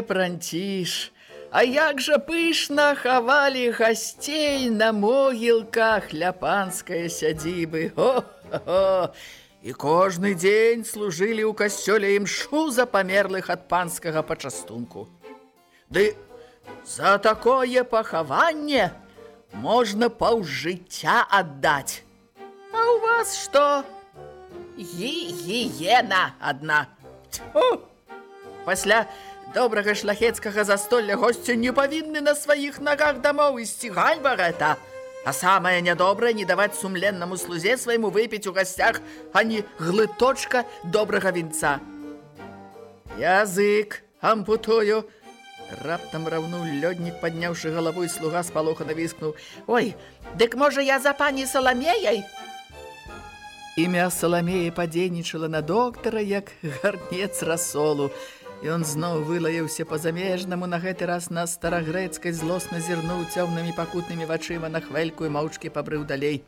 Пане пранціш, А як жа пышна хавалі гасцей на могілках ля панскай сядзібы. І кожны дзень служылі ў касцёле імшу за памерлых ад панскага пачастунку. Ды за такое пахаванне можна паўжыцця аддаць. А ў вас што? Гігіена адна. Тьфу! Пасля добрага шляхецкага застолля госцю не павінны на сваіх нагах дамоў ісці гальба гэта. А самае нядобрае не даваць сумленнаму слузе свайму выпіць у гасцях, а не глыточка добрага вінца. Язык ампутую. Раптам раўнуў лёднік, падняўшы галаву і слуга спалоха навіскнуў: « Ой, дык можа я за пані саламеяй? Імя саламея падзейнічала на доктара, як гарнец расолу. Ён зноў вылаяўся па-замежнаму на гэты раз на старагрэцкай злосна зірнуў цёмнымі пакутнымі вачыма на хвельку і маўчкі пабрыў далей.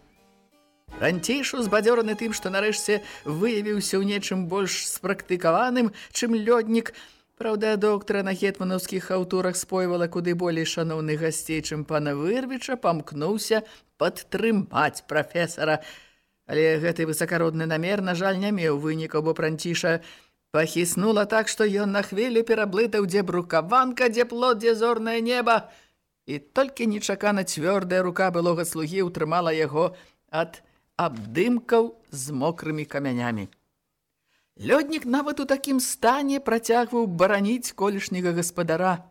Ранцішу збадзёраны тым, што нарэшце выявіўся ў нечым больш спрактыкаваным, чым лёднік. Праўда, доктара на гетманаўскіх аўтурах спойвала куды болей шаноўных гасцей, чым пана Вырвіча, памкнуўся падтрымаць прафесара. Але гэты высакародны намер, на жаль, не меў вынікаў, бо Пранціша Пахіснула так, што ён на хвілю пераблытаў, дзе брукаванка, дзе плод, дзе зорнае неба. І толькі нечакана цвёрдая рука былога слугі ўтрымала яго ад абдымкаў з мокрымі камянямі. Лёднік нават у такім стане працягваў бараніць колішняга гаспадара.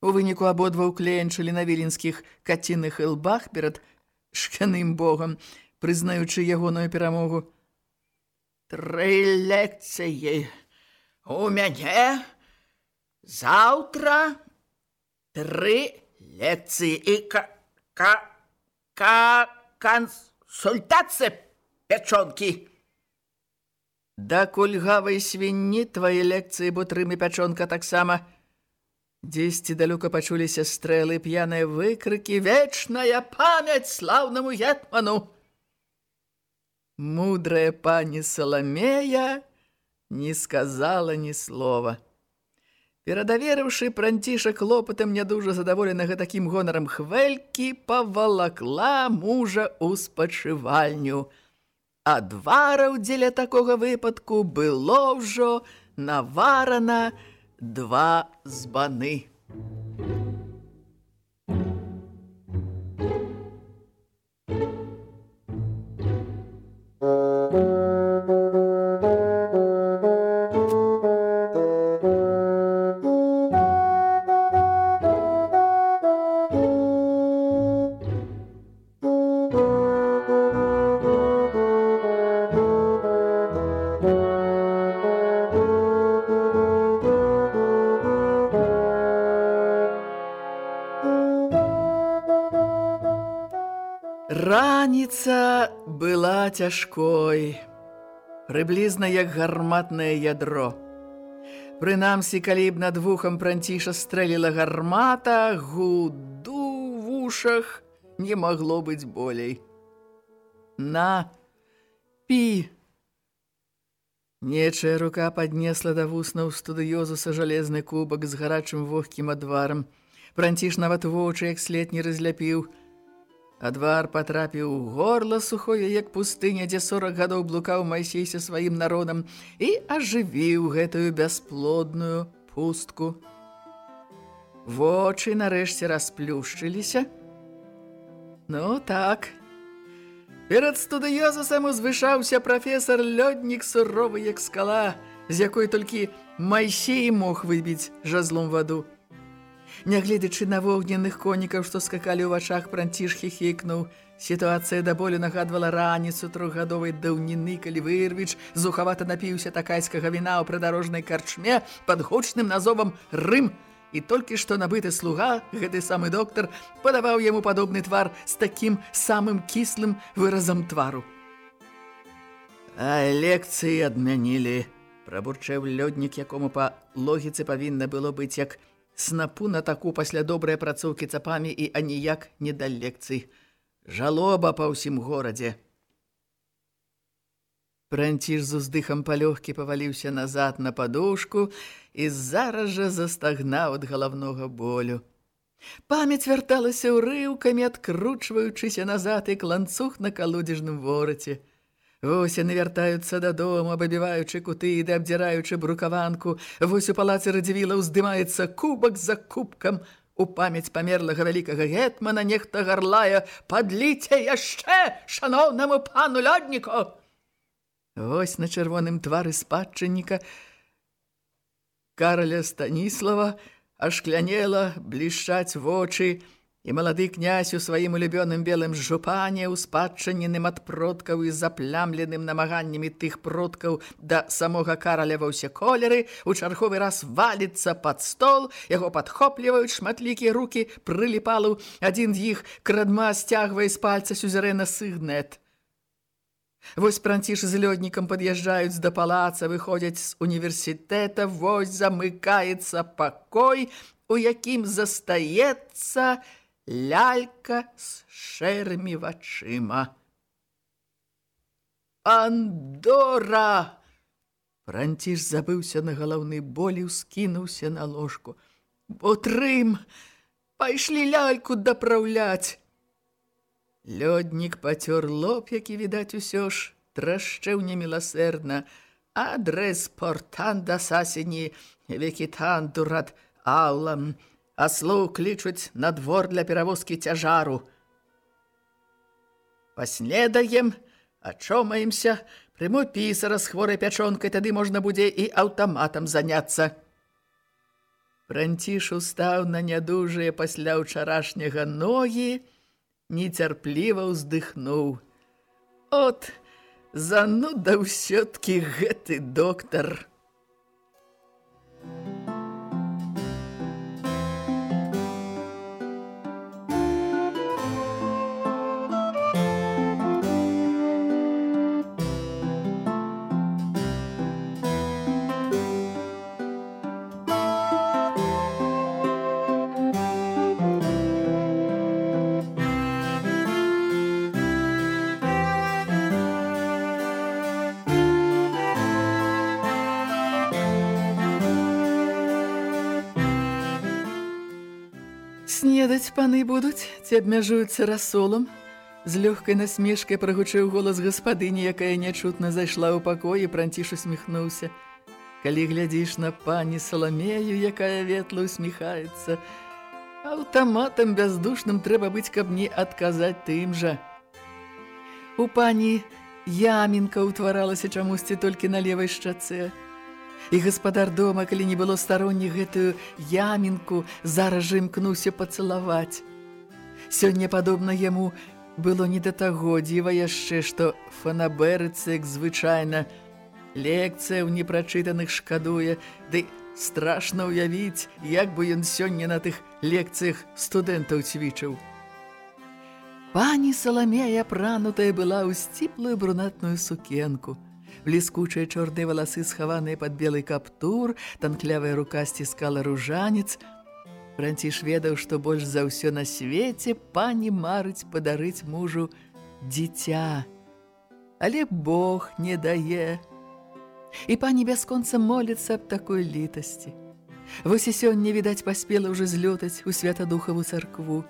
У выніку абодва ўкленчылі на віленскіх кацінных ілбах перад шкяным богам, прызнаючы ягоную перамогу. Тры лекцыі у мяне заўтра тры лекцыі і ка ка ка кансультацыя пячонкі. Да кульгавай свінні твае лекцыі бутрым і пячонка таксама. Дзесьці далёка пачуліся стрэлы, п'яныя выкрыкі, вечная памяць слаўнаму гетману. Мудрая пані Саламея не сказала ні слова. Перадаверыўшы пранціша клопатам нядужа задаволенага такім гонарам хвелькі, павалакла мужа ў спачывальню. Адвараў дзеля такога выпадку было ўжо наварана два збаны. Цяжкой, прыблізна як гарматнае ядро. Прынамсі, калі б над вухам пранціша стрэліла гармата, гуду в ушах не магло быць болей. На, пі! Нечая рука паднесла да вуснаў студыёзуса жалезны кубак з гарачым вогкім адварам. Пранціш нават вочы, як след не разляпіў, Адвар патрапіў у горла сухое, як пустыня, дзе сорак гадоў блукаў Майсей са сваім народам і ажывіў гэтую бясплодную пустку. Вочы нарэшце расплюшчыліся. Ну так, Перад студыёзусам узвышаўся прафесор лёднік суровы як скала, з якой толькі Майсей мог выбіць жазлом ваду. Нягледзячы на вогненных конікаў, што скакалі ў вачах, пранціш хіхікнуў. Сітуацыя да болю нагадвала раніцу трохгадовай даўніны, калі вырвіч зухавата напіўся такайскага віна ў прыдарожнай карчме пад гучным назовам «Рым», і толькі што набыты слуга, гэты самы доктар, падаваў яму падобны твар з такім самым кіслым выразам твару. А лекцыі адмянілі, прабурчэў лёднік, якому па логіцы павінна было быць як снапу на таку пасля добрай працоўкі цапамі і аніяк не да лекцый. Жалоба па ўсім горадзе. Пранціш з уздыхам палёгкі паваліўся назад на падушку і зараз жа застагнаў ад галаўнога болю. Памяць вярталася ўрыўкамі, адкручваючыся назад і кланцух на калодзежным вораце. Вось яны вяртаюцца дадому, абабіваючы куты і абдзіраючы брукаванку. Вось у палацы радзівіла ўздымаецца кубак за кубкам. У памяць памерлага вялікага гетмана нехта гарлая «Падліце яшчэ, шаноўнаму пану лёдніку!» Вось на чырвоным твары спадчынніка Караля Станіслава ашклянела блішчаць вочы, і малады князь у сваім улюбёным белым жупане, успадчыненым ад продкаў і заплямленым намаганнямі тых продкаў да самога караля ва ўсе колеры, у чарговы раз валіцца пад стол, яго падхопліваюць шматлікія рукі прыліпалу, адзін з іх крадма сцягвае з пальца сюзерэна сыгнет. Вось пранціш з лёднікам пад'язджаюць да палаца, выходзяць з універсітэта, вось замыкаецца пакой, у якім застаецца лялька з шэрымі вачыма. Андора! Пранціш забыўся на галаўны болі, ускінуўся на ложку. Утрым! Пайшлі ляльку дапраўляць! Лёднік пацёр лоб, які, відаць, усё ж трашчэў неміласэрна. Адрес портан да сасені, векітан дурат аулам. Аслоў клічуць на двор для перавозкі цяжару. Паснедаем, ачомаемся, прыму пісара з хворай пячонкай, тады можна будзе і аўтаматам заняцца. Пранціш устаў на нядужыя пасля ўчарашняга ногі, нецярпліва ўздыхнуў. От, зануда ўсё-ткі гэты доктар. Снедаць паны будуць, ці абмяжуюцца расолам. З лёгкай насмешкай прагучыў голас гаспадыні, якая нячутна зайшла ў пакой і пранціш усміхнуўся. Калі глядзіш на пані Саламею, якая ветла усміхаецца, аўтаматам бяздушным трэба быць, каб не адказаць тым жа. У пані ямінка ўтваралася чамусьці толькі на левай шчацэ. І гаспадар дома, калі не было старонні гэтую ямінку, зараз жа імкнуўся пацалаваць. Сёння падобна яму было не да таго дзіва яшчэ, што фанаберыцца, як звычайна, лекцыя ў непрачытаных шкадуе, ды страшна ўявіць, як бы ён сёння на тых лекцыях студэнтаў цвічыў. Пані Саламея пранутая была ў сціплую брунатную сукенку – бліскучыя чорныя валасы схаваныя пад белы каптур, танклявая рука сціскала ружанец. Франціш ведаў, што больш за ўсё на свеце пані марыць падарыць мужу дзіця. Але Бог не дае. І пані бясконца моліцца аб такой літасці. Вось і сёння, відаць, паспела ўжо злётаць у святадухаву царкву.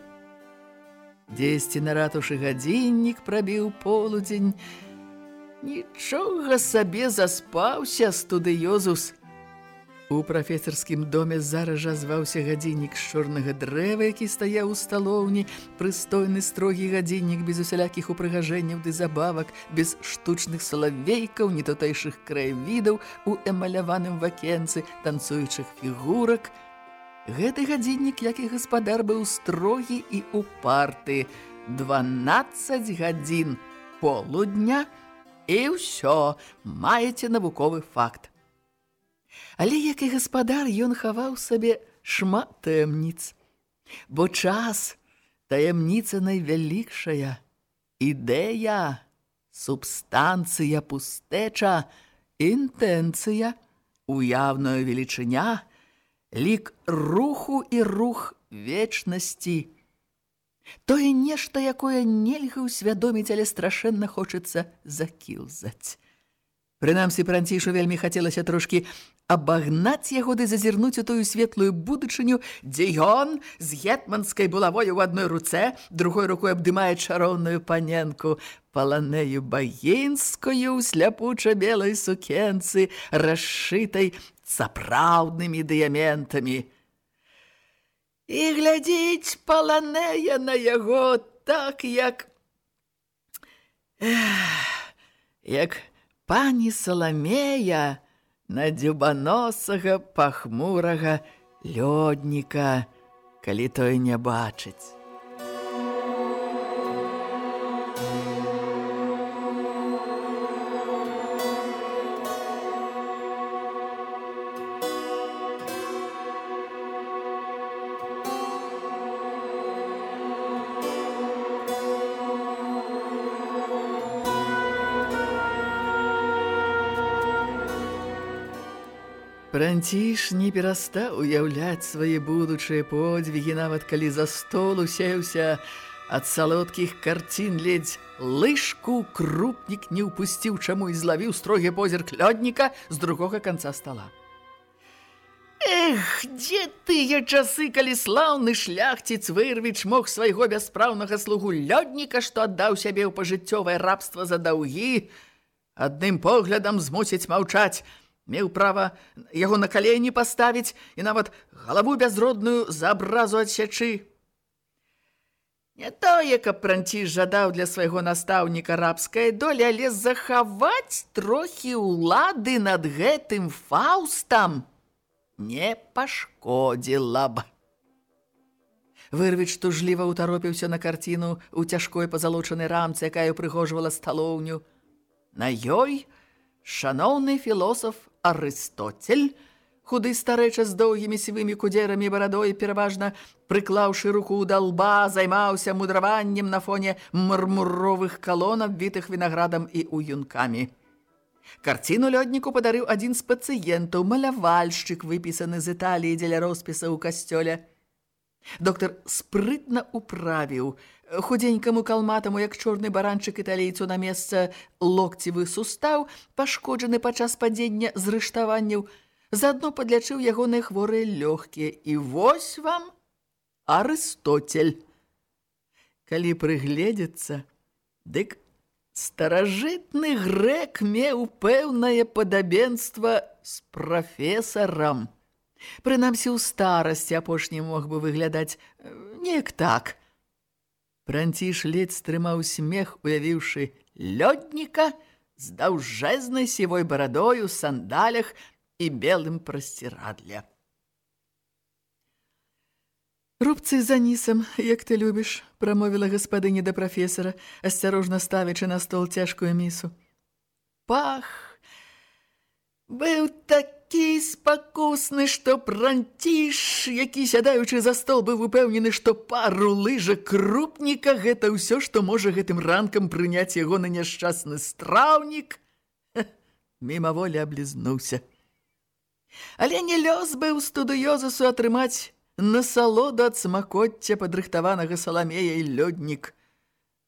Дзесьці на ратушы гадзіннік прабіў полудзень, Нічога сабе заспаўся студыёзус. У прафесарскім доме зараз жа зваўся гадзіннік з чорнага дрэва, які стаяў у сталоўні, прыстойны строгі гадзіннік без усялякіх упрыгажэнняў ды забавак, без штучных салавейкаў, нетутайшых краявідаў у эмаляваным вакенцы, танцуючых фігурак. Гэты гадзіннік, як і гаспадар, быў строгі і упарты. 12 гадзін полудня і ўсё, маеце навуковы факт. Але як і гаспадар, ён хаваў сабе шмат таямніц. Бо час таямніца найвялікшая, ідэя, субстанцыя пустэча, інтэнцыя, уяўная велічыня, лік руху і рух вечнасці. Тое нешта, якое нельга ўсвядоміць, але страшэнна хочацца закілзаць. Прынамсі, Пранцішу вельмі хацелася трошкі абагнаць яго ды зазірнуць у тую светлую будучыню, дзе ён з гетманскай булавой у адной руцэ, другой рукой абдымае чароўную паненку, паланею баінскую ў сляпуча-белай сукенцы, расшытай сапраўднымі дыяментамі. І глядзіць паланея на яго так, як... як пані Саламея на дзюбаносага пахмурага лёдніка, калі той не бачыць. Пранціш не перастаў уяўляць свае будучыя подзвігі, нават калі за стол усеўся ад салодкіх карцін ледзь лыжку крупнік не ўпусціў, чаму і злавіў строгі позірк лёдніка з другога канца стола. Эх, дзе тыя часы, калі слаўны шляхціц вырвіч мог свайго бяспраўнага слугу лёдніка, што аддаў сябе ў пажыццёвае рабства за даўгі, адным поглядам змусіць маўчаць, меў права яго на калені паставіць і нават галаву бязродную за абразу адсячы. Не тое, каб пранціш жадаў для свайго настаўніка рабскай долі, але захаваць трохі ўлады над гэтым фаустам не пашкодзіла б. Вырвіч тужліва ўтаропіўся на карціну ў цяжкой пазалочанай рамцы, якая упрыгожвала сталоўню. На ёй шаноўны філосаф Арыстоцель, худы старэча з доўгімі сівымі кудзерамі барадой, пераважна прыклаўшы руку да лба, займаўся мудраваннем на фоне мармуровых калон, абвітых вінаградам і уюнкамі. Карціну лёдніку падарыў адзін з пацыентаў, малявальшчык, выпісаны з Італіі дзеля роспіса ў касцёле. Доктар спрытна управіў худенькаму калматаму, як чорны баранчык італійцу на месца локцевы сустаў, пашкоджаны падчас падзення зрыштаванняў, заадно падлячыў ягоныя хворыя лёгкія. І вось вам Арыстоцель. Калі прыгледзецца, дык старажытны грэк меў пэўнае падабенства з прафесарам. Прынамсі ў старасці апошні мог бы выглядаць неяк так – Пранціш ледзь стрымаў смех, уявіўшы лёдніка з даўжэзнай сівой барадою, сандалях і белым прасцірадле. «Рубцы за нісам, як ты любіш», – прамовіла гаспадыня да прафесара, асцярожна ставячы на стол цяжкую місу. «Пах! Быў такі!» Такі спакусны, што пранціш, які сядаючы за стол быў упэўнены, што пару лыжа крупніка гэта ўсё, што можа гэтым ранкам прыняць яго на няшчасны страўнік, мімаволі аблізнуўся. Але не лёс быў студыёзасу атрымаць насалоду ад смакоцця падрыхтаванага саламея і лёднік.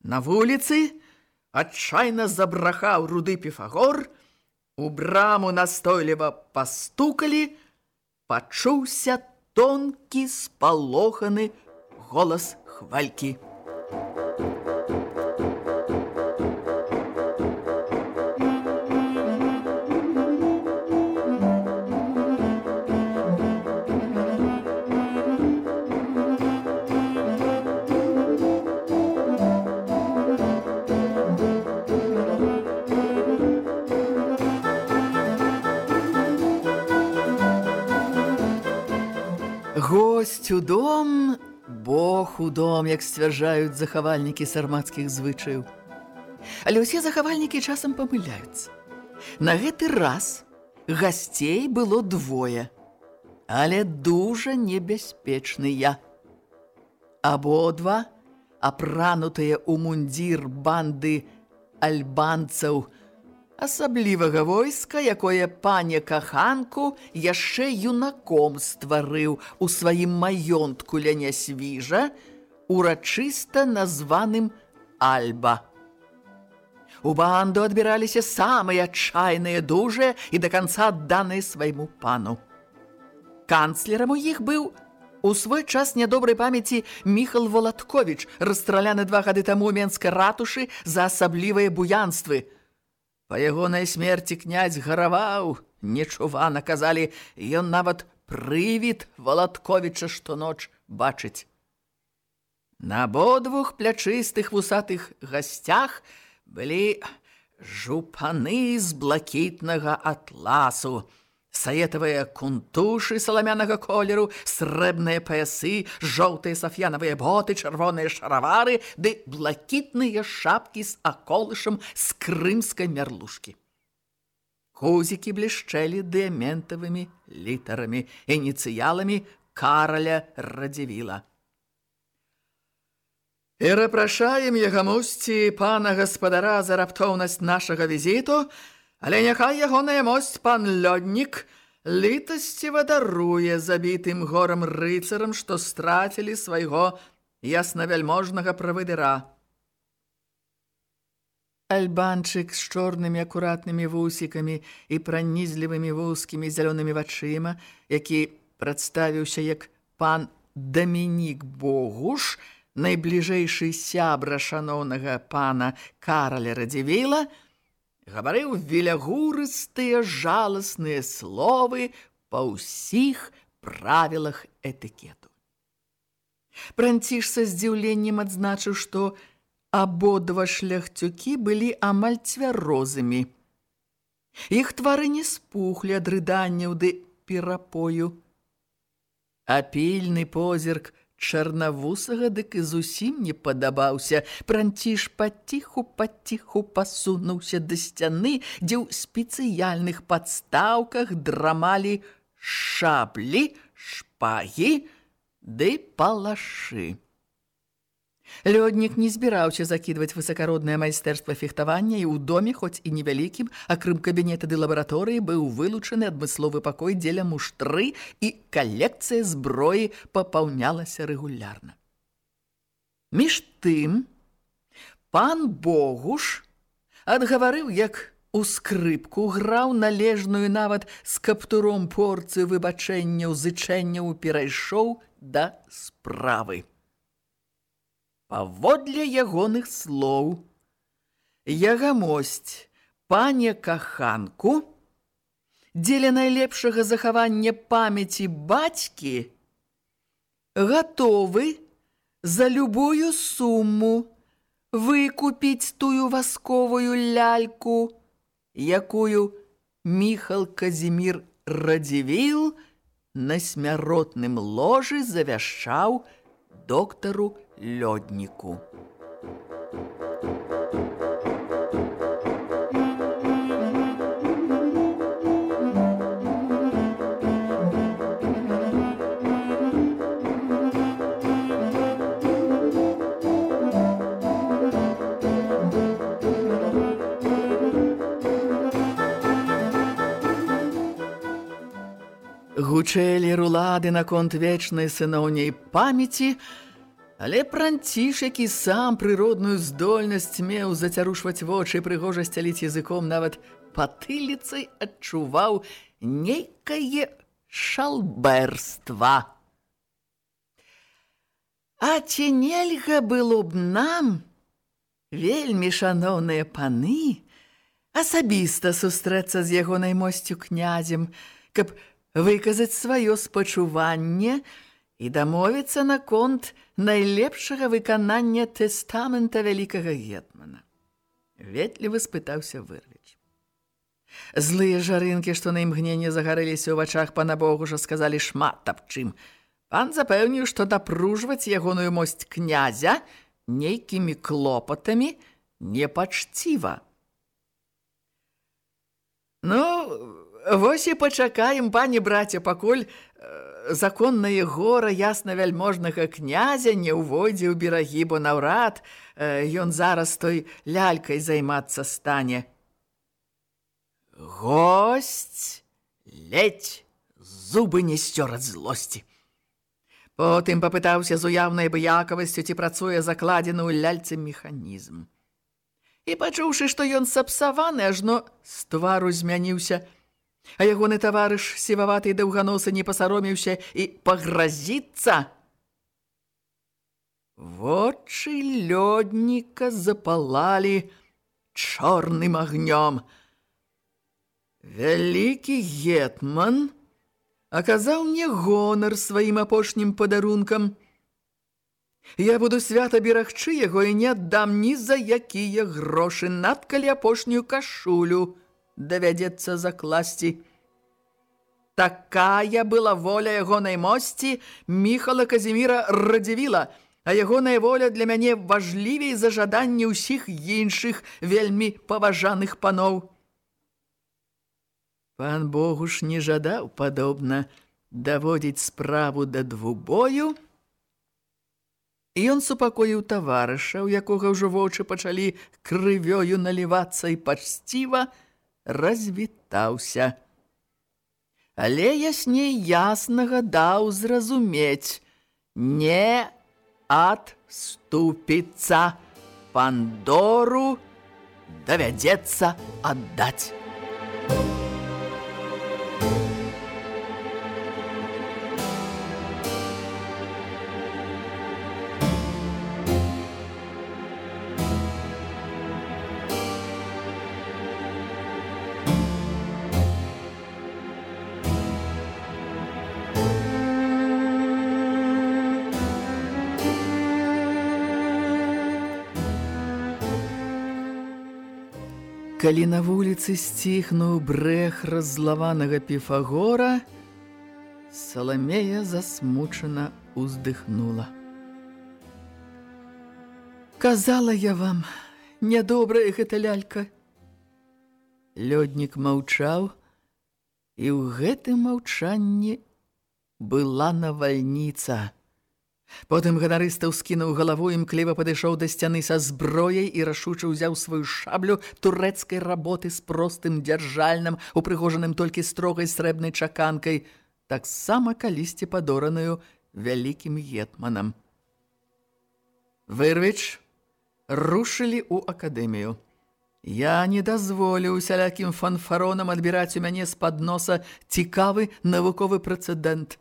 На вуліцы адчайна забрахаў руды піфагор, У браму настойліва пастукалі, пачуўся тонкі спалоханы голас хвалькі. Дом, як сцвярджаюць захавальнікі сармацкіх звычаяў. Але ўсе захавальнікі часам памыляюцца. На гэты раз гасцей было двое, але дужа небяспечныя. Абодва, апранутыя ў мундзір банды альбанцаў, асаблівага войска, якое пане каханку яшчэ юнаком стварыў у сваім маёнтку ля нясвіжа, урачыста названым Альба. У банду адбіраліся самыя адчайныя дужыя і да канца адданыя свайму пану. Канцлерам у іх быў у свой час нядобрай памяці Міхал Волатковіч, расстраляны два гады таму ў Менскай ратушы за асаблівыя буянствы – Па ягонай смерці князь гараваў, нечувана казалі, ён нават прывід Валатковіча штоноч бачыць. На абодвух плячыстых вусатых гасцях былі жупаны з блакітнага атласу, саетавыя кунтушы саламянага колеру, срэбныя паясы, жоўтыя сафьянавыя боты, чырвоныя шаравары ды блакітныя шапкі з аколышам з крымскай мярлушкі. Хузікі блішчэлі дыаментавымі літарамі, ініцыяламі караля радзівіла. Перапрашаем ягамусці пана гаспадара за раптоўнасць нашага візіту, Але няхай ягоная мосць пан лёднік літасціва даруе забітым горам рыцарам, што страцілі свайго яснавяльможнага правыдыра. Альбанчык з чорнымі акуратнымі вусікамі і пранізлівымі вузкімі зялёнымі вачыма, які прадставіўся як пан Дамінік Богуш, найбліжэйшы сябра шаноўнага пана Караля Радзівіла, гаварыў велягурыстыя жаласныя словы па ўсіх правілах этыкету. Пранціш са здзіўленнем адзначыў, што абодва шляхцюкі былі амаль цвярозымі. Іх твары не спухлі ад рыданняў ды перапою. А пільны позірк – Чарнавусага дык і зусім не падабаўся. Пранціш паціху-паціху пасунуўся да сцяны, дзе ў спецыяльных падстаўках драмалі шаблі, шпагі ды палашы. Лёднік не збіраўся закідваць высакароднае майстэрства фехтавання і ў доме, хоць і невялікім, акрым кабінета ды лабараторыі, быў вылучаны адмысловы пакой дзеля муштры і калекцыя зброі папаўнялася рэгулярна. Між тым, пан Богуш адгаварыў, як у скрыпку граў належную нават з каптуром порцыю выбачэнняў зычэнняў перайшоў да справы. Паводле ягоных слоў, ягамосць пане каханку, дзеля найлепшага захавання памяці бацькі, гатовы за любую суму выкупіць тую васковую ляльку, якую Міхал Казімір Радзівіл на смяротным ложы завяшчаў доктару лёдніку. Гучэлі рулады наконт вечнай сыноўняй памяці, Але пранціш, які сам прыродную здольнасць меў зацярушваць вочы прыгожасць аліць языком нават патыліцай адчуваў нейкае шалбэрства. А ці нельга было б нам, вельмі шаноўныя паны, асабіста сустрэцца з ягонай мосцю князем, каб выказаць сваё спачуванне, і дамовіцца на конт найлепшага выканання тэстамента вялікага гетмана. Ветлівы спытаўся вырвіч. Злыя жарынкі, што на імгненне загарыліся ў вачах пана Богужа, сказалі шмат аб чым. Пан запэўніў, што дапружваць ягоную мосць князя нейкімі клопатамі непачціва. Ну, вось і пачакаем, пані браце, пакуль законнае гора ясна вяльможнага князя не ўвойдзе ў берагі, бо наўрад э, ён зараз той лялькай займацца стане. Госць ледь зубы не сцёр ад злосці. Потым папытаўся з уяўнай абыякавасцю, ці працуе закладзены ў ляльцы механізм. І пачуўшы, што ён сапсаваны, ажно з твару змяніўся, а ягоны таварыш сіваваты даўганосы не пасароміўся і пагразіцца. Вочы лёдніка запалалі чорным агнём. Вялікі гетман – аказаў мне гонар сваім апошнім падарункам. Я буду свята берагчы яго і не аддам ні за якія грошы, надкалі апошнюю кашулю давядзецца закласці. Такая была воля ягонай мосці Міхала Казіміра Радзівіла, а ягоная воля для мяне важлівей за жаданне ўсіх іншых вельмі паважаных паноў. Пан Богуш не жадаў падобна даводзіць справу да двубою, і ён супакоіў таварыша, у якога ўжо вочы пачалі крывёю налівацца і пачсціва развітаўся. Але ясней яснага даў зразумець, не адступіцца пандору давядзецца аддаць. Калі на вуліцы сціхнуў брэх раззлаванага піфагора, Саламея засмучана уздыхнула. Казала я вам, нядобрая гэта лялька. Лёднік маўчаў, і ў гэтым маўчанні была навальніца. Потым ганарыстаў скінуў галаву, імкліва падышоў да сцяны са зброяй і рашуча ўзяў сваю шаблю турэцкай работы з простым дзяржальным, упрыгожаным толькі строгай срэбнай чаканкай, таксама калісьці падораную вялікім гетманам. Вырвіч рушылі ў акадэмію. Я не дазволю усялякім фанфаронам адбіраць у мяне з-пад носа цікавы навуковы прэцэдэнт.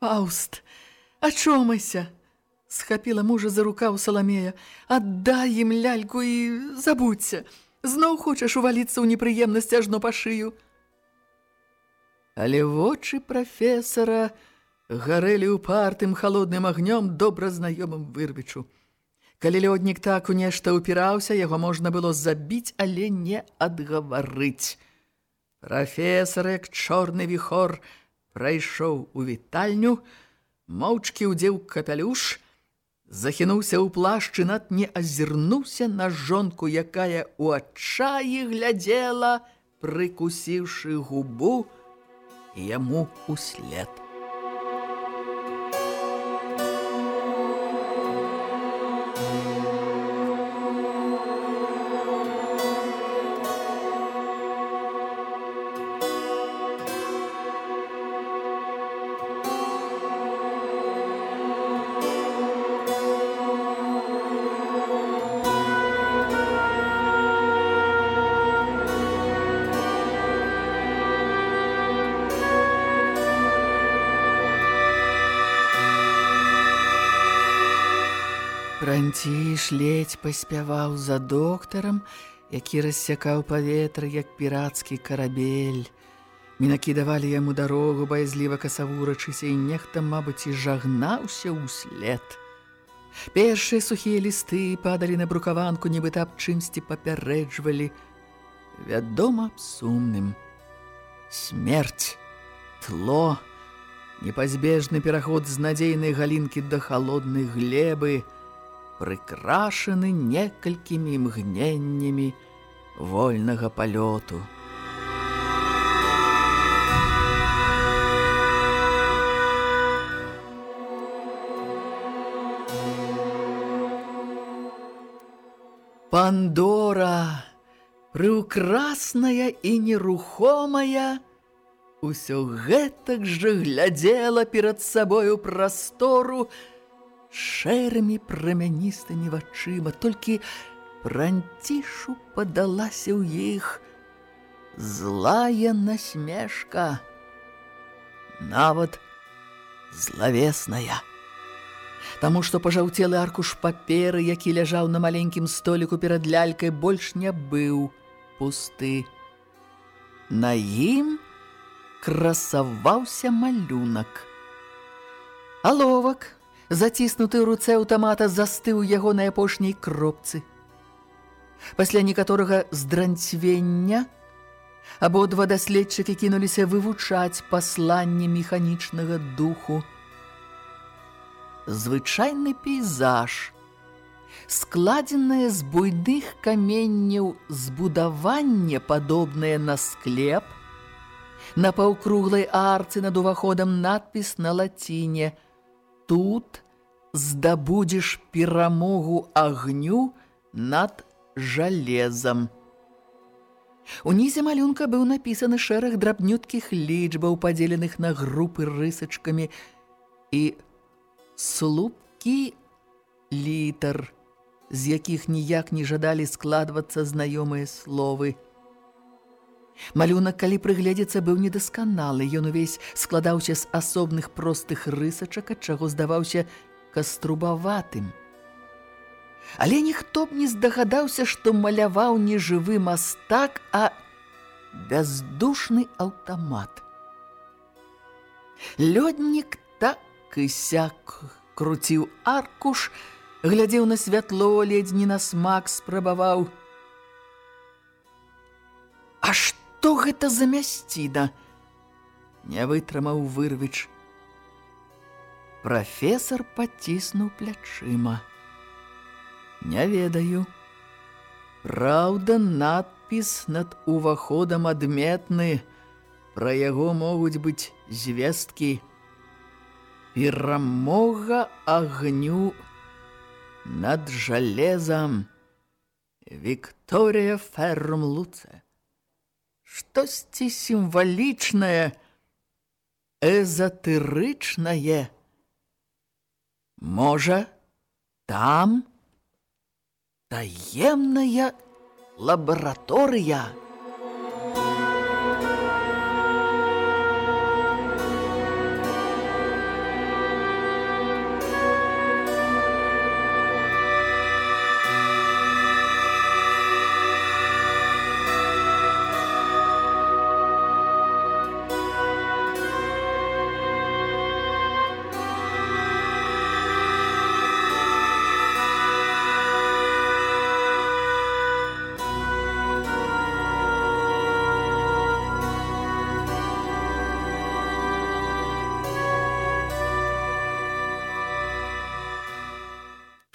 Фауст! Фауст! Ачомайся! Схапіла мужа за рукаў Саламея. Аддай ім ляльку і забудься. Зноў хочаш уваліцца ў непрыемнасць ажно па шыю. Але вочы прафесара гарэлі ўпартым халодным агнём добра знаёмым вырвічу. Калі лёднік так у нешта ўпіраўся, яго можна было забіць, але не адгаварыць. Прафесар, як чорны віхор, прайшоў у вітальню, моўчкі ўдзеў капялюш, захінуўся ў плашчы над не азірнуўся на жонку, якая ў адчаі глядзела, прыкусіўшы губу яму услед. Франціш ледзь паспяваў за доктарам, які рассякаў паветра, як пірацкі карабель. Мінакі давалі яму дарогу, баязліва касавурачыся, і нехта, мабыць, і жагнаўся ўслед. Першыя сухія лісты падалі на брукаванку, нібыта аб чымсьці папярэджвалі. Вядома аб сумным. Смерць, тло, Непазбежны пераход з надзейнай галінкі да халоднай глебы прыкрашаны некалькімі імгненнямі вольнага палёту. Пандора, прыўкрасная і нерухомая, усё гэтак жа глядзела перад сабою прастору шэрымі прамяністымі вачыма, толькі пранцішу падалася ў іх злая насмешка, нават злавесная таму што пажаўцелы аркуш паперы, які ляжаў на маленькім століку перад лялькай, больш не быў пусты. На ім красаваўся малюнак. Аловак, заціснуты ў руцэ аўтамата, застыў яго на апошняй кропцы. Пасля некаторага здранцвення абодва даследчыкі кінуліся вывучаць пасланне механічнага духу звычайны пейзаж, складзенае з буйных каменняў збудаванне, падобнае на склеп, на паўкруглай арцы над уваходам надпіс на лаціне «Тут здабудзеш перамогу агню над жалезам». Унізе малюнка быў напісаны шэраг драбнюткіх лічбаў, падзеленых на групы рысачкамі і слупкі літар, з якіх ніяк не жадалі складвацца знаёмыя словы. Малюнак, калі прыгледзецца, быў недасканалы. Ён увесь складаўся з асобных простых рысачак, ад чаго здаваўся каструбаватым. Але ніхто б не здагадаўся, што маляваў не жывы мастак, а бяздушны аўтамат. Лёднік так і сяк круціў аркуш, глядзеў на святло, ледзь не на смак спрабаваў. Што гэта за мясціна? Не вытрымаў вырвіч. Прафесор паціснуў плячыма. Не ведаю. Праўда, надпіс над уваходам адметны. Пра яго могуць быць звесткі перамога агню над жалезам Вікторія Феррум Луце. Штосьці сімвалічнае, эзатырычнае. Можа, там таемная лабараторыя.